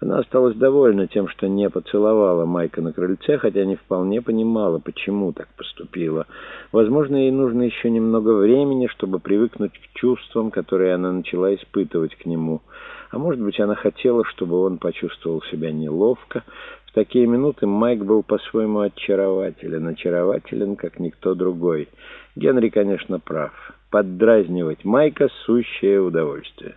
Она осталась довольна тем, что не поцеловала Майка на крыльце, хотя не вполне понимала, почему так поступила. Возможно, ей нужно еще немного времени, чтобы привыкнуть к чувствам, которые она начала испытывать к нему. А может быть, она хотела, чтобы он почувствовал себя неловко. В такие минуты Майк был по-своему очарователен, очарователен, как никто другой. Генри, конечно, прав. Поддразнивать Майка — сущее удовольствие.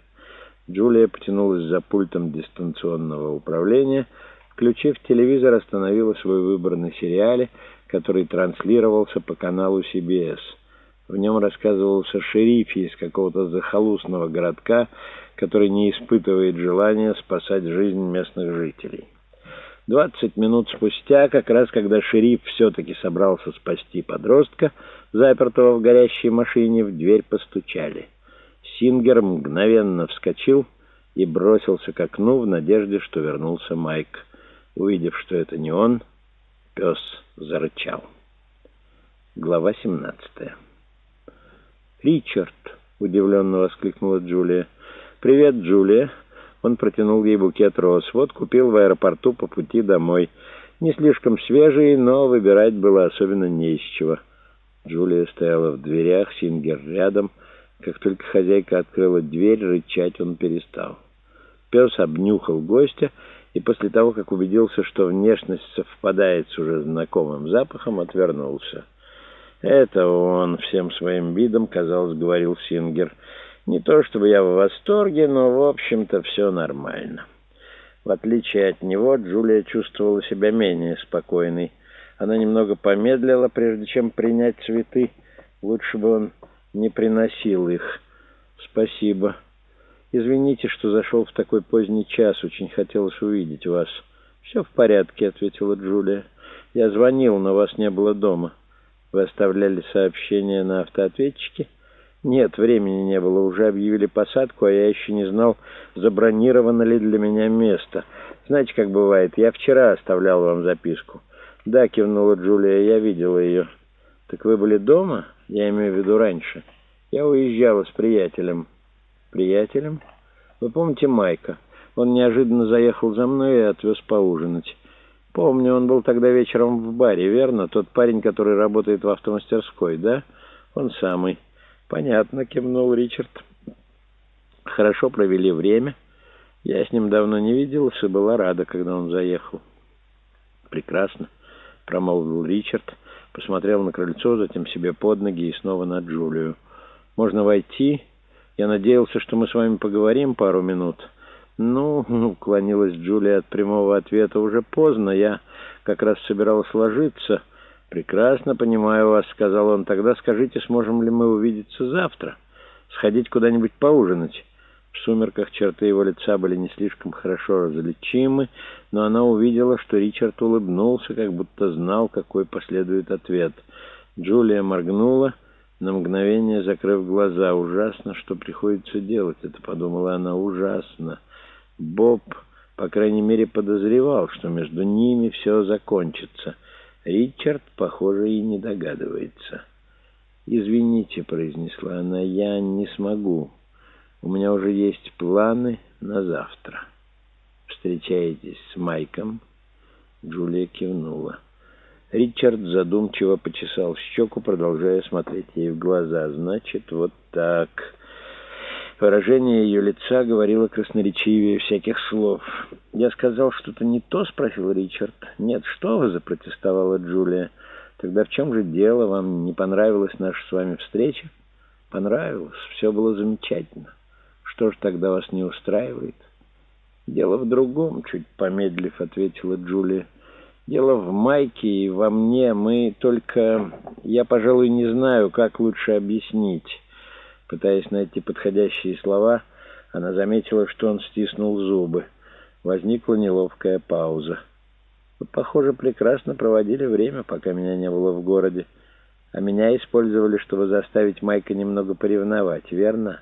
Джулия потянулась за пультом дистанционного управления. Включив телевизор, остановила свой выбор на сериале, который транслировался по каналу CBS. В нем рассказывался шериф из какого-то захолустного городка, который не испытывает желания спасать жизнь местных жителей. Двадцать минут спустя, как раз когда шериф все-таки собрался спасти подростка, запертого в горящей машине, в дверь постучали. Сингер мгновенно вскочил и бросился к окну в надежде, что вернулся Майк. Увидев, что это не он, пес зарычал. Глава 17 «Ричард!» — удивленно воскликнула Джулия. «Привет, Джулия!» Он протянул ей букет роз. «Вот купил в аэропорту по пути домой. Не слишком свежий, но выбирать было особенно не из чего». Джулия стояла в дверях, Сингер рядом — как только хозяйка открыла дверь, рычать он перестал. Пес обнюхал гостя и после того, как убедился, что внешность совпадает с уже знакомым запахом, отвернулся. «Это он всем своим видом, казалось, — говорил Сингер. Не то чтобы я в восторге, но, в общем-то, все нормально». В отличие от него, Джулия чувствовала себя менее спокойной. Она немного помедлила, прежде чем принять цветы. Лучше бы он не приносил их. Спасибо. Извините, что зашел в такой поздний час. Очень хотелось увидеть вас. Все в порядке, ответила Джулия. Я звонил, но вас не было дома. Вы оставляли сообщение на автоответчике? Нет, времени не было. Уже объявили посадку, а я еще не знал, забронировано ли для меня место. Знаете, как бывает, я вчера оставлял вам записку. Да, кивнула Джулия, я видела ее. Так вы были дома? Я имею в виду раньше. Я уезжала с приятелем. Приятелем? Вы помните Майка? Он неожиданно заехал за мной и отвез поужинать. Помню, он был тогда вечером в баре, верно? Тот парень, который работает в автомастерской, да? Он самый. Понятно, кивнул Ричард. Хорошо провели время. Я с ним давно не виделась и была рада, когда он заехал. Прекрасно, промолвил Ричард посмотрел на крыльцо, затем себе под ноги и снова на Джулию. «Можно войти? Я надеялся, что мы с вами поговорим пару минут». «Ну, — уклонилась Джулия от прямого ответа, — уже поздно. Я как раз собиралась ложиться». «Прекрасно понимаю вас», — сказал он. «Тогда скажите, сможем ли мы увидеться завтра? Сходить куда-нибудь поужинать?» В сумерках черты его лица были не слишком хорошо различимы, но она увидела, что Ричард улыбнулся, как будто знал, какой последует ответ. Джулия моргнула, на мгновение закрыв глаза. «Ужасно, что приходится делать это», — подумала она, — «ужасно». Боб, по крайней мере, подозревал, что между ними все закончится. Ричард, похоже, и не догадывается. «Извините», — произнесла она, — «я не смогу». У меня уже есть планы на завтра. Встречаетесь с Майком?» Джулия кивнула. Ричард задумчиво почесал щеку, продолжая смотреть ей в глаза. «Значит, вот так...» Выражение ее лица говорило красноречивее всяких слов. «Я сказал что-то не то?» — спросил Ричард. «Нет, что вы?» — запротестовала Джулия. «Тогда в чем же дело? Вам не понравилась наша с вами встреча?» «Понравилось. Все было замечательно». Что ж тогда вас не устраивает? Дело в другом, чуть помедлив, ответила Джулия. Дело в Майке и во мне. Мы только... Я, пожалуй, не знаю, как лучше объяснить. Пытаясь найти подходящие слова, она заметила, что он стиснул зубы. Возникла неловкая пауза. Вы, похоже, прекрасно проводили время, пока меня не было в городе. А меня использовали, чтобы заставить Майка немного поревновать, верно?»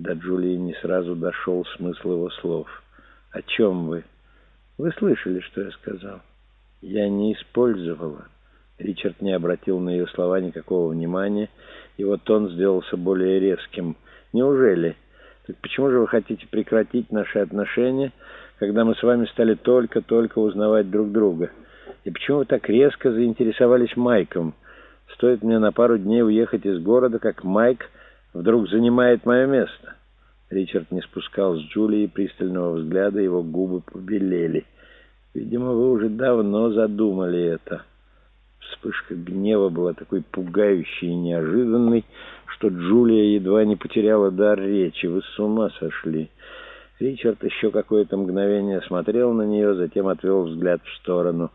До Джулии не сразу дошел смысл его слов. «О чем вы?» «Вы слышали, что я сказал?» «Я не использовала». Ричард не обратил на ее слова никакого внимания, и вот он сделался более резким. «Неужели? Так почему же вы хотите прекратить наши отношения, когда мы с вами стали только-только узнавать друг друга. И почему вы так резко заинтересовались Майком? Стоит мне на пару дней уехать из города, как Майк вдруг занимает мое место». Ричард не спускал с Джулии пристального взгляда, его губы побелели. «Видимо, вы уже давно задумали это». Вспышка гнева была такой пугающей и неожиданной, что Джулия едва не потеряла дар речи. «Вы с ума сошли!» Ричард еще какое-то мгновение смотрел на нее, затем отвел взгляд в сторону.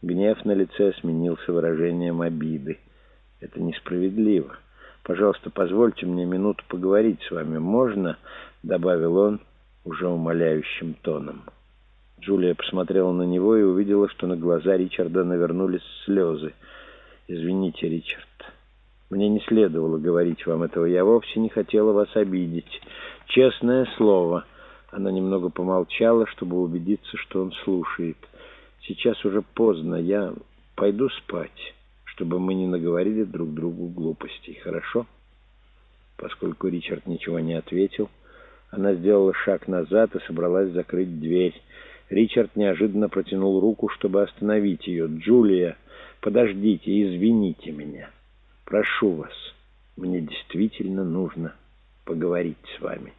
Гнев на лице сменился выражением обиды. «Это несправедливо. Пожалуйста, позвольте мне минуту поговорить с вами. Можно?» — добавил он уже умоляющим тоном. Джулия посмотрела на него и увидела, что на глаза Ричарда навернулись слезы. «Извините, Ричард, мне не следовало говорить вам этого. Я вовсе не хотела вас обидеть. Честное слово». Она немного помолчала, чтобы убедиться, что он слушает. «Сейчас уже поздно. Я пойду спать, чтобы мы не наговорили друг другу глупостей. Хорошо?» Поскольку Ричард ничего не ответил, она сделала шаг назад и собралась закрыть дверь. Ричард неожиданно протянул руку, чтобы остановить ее. «Джулия, подождите, извините меня. Прошу вас, мне действительно нужно поговорить с вами».